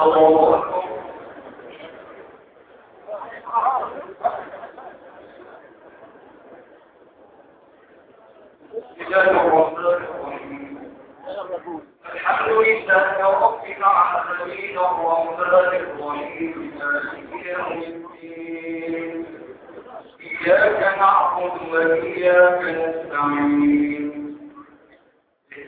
أو موضوع الحمد لله العالمين الرحمن الرحيم إياك نعبد وإياك نستعين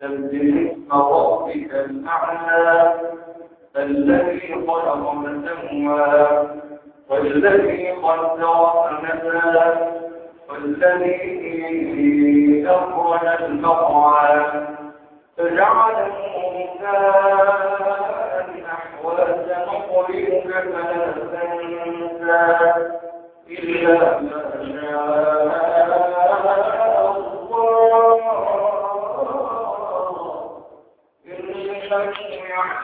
سبح ربك الأعلى الذي خلق فسوى والذي قدر فنسى والذي أخرج المرعى. فجعله مساء نحو نقرئك فلا تنسى إلا ما شاء.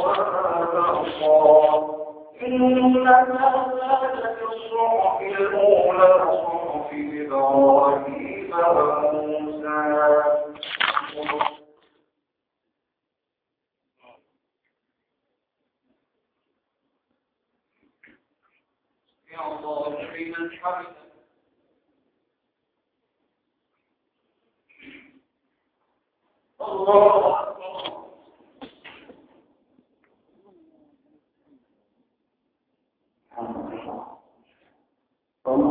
ونصا إن هذا الصحف الأولى صحف إبراهيم وموسى الله لمن حمده الله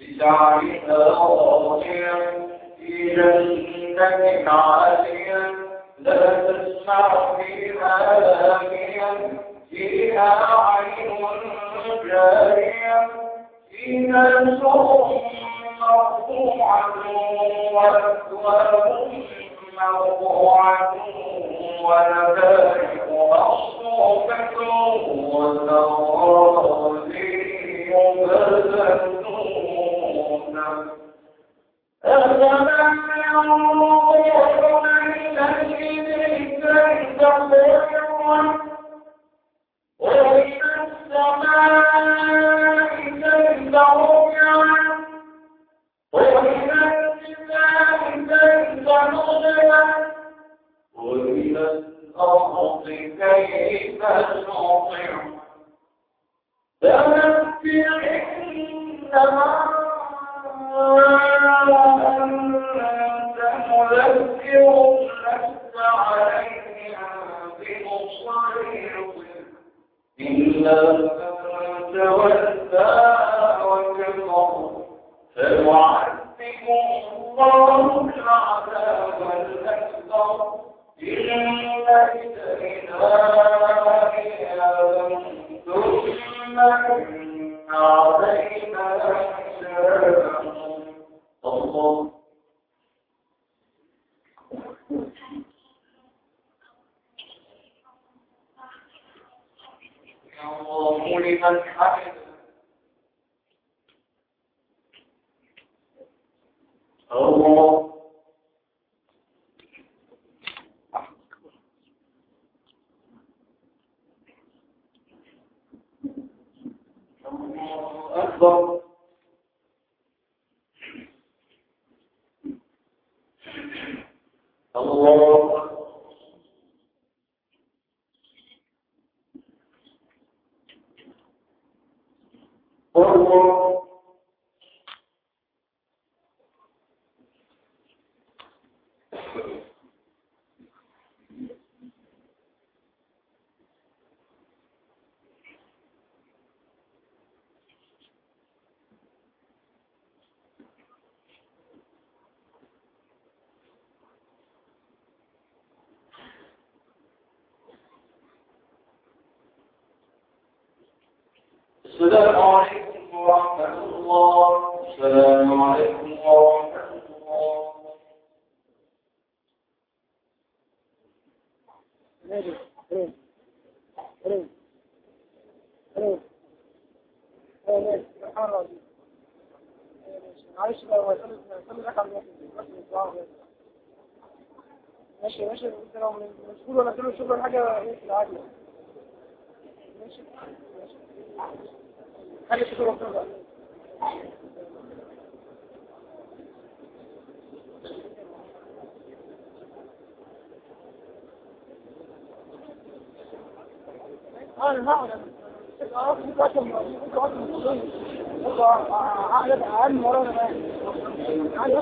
بسعي راضيا في جنة عاليا لا تسمع فيها لاغيا فيها عين جارية فيها سر مرفوعة وأكواب مرفوعة ونبارك مصروفة وسرابيل كيف نصبت إن إلينا إيابهم ثم إن علينا حسابهم الله الله لمن حمده الله الله أكبر الله أكبر الله السلام عليكم ورحمة الله. السلام عليكم ورحمة الله. معلش بقى هو يصلي رقم ماشي ماشي انت لو مشغول ولا كله شغل حاجة عادي ماشي ماشي خلي تشوف ربنا بقى آه أنا هقعد آه في وقت في وقت عقل أقل من ورانا بقى عادي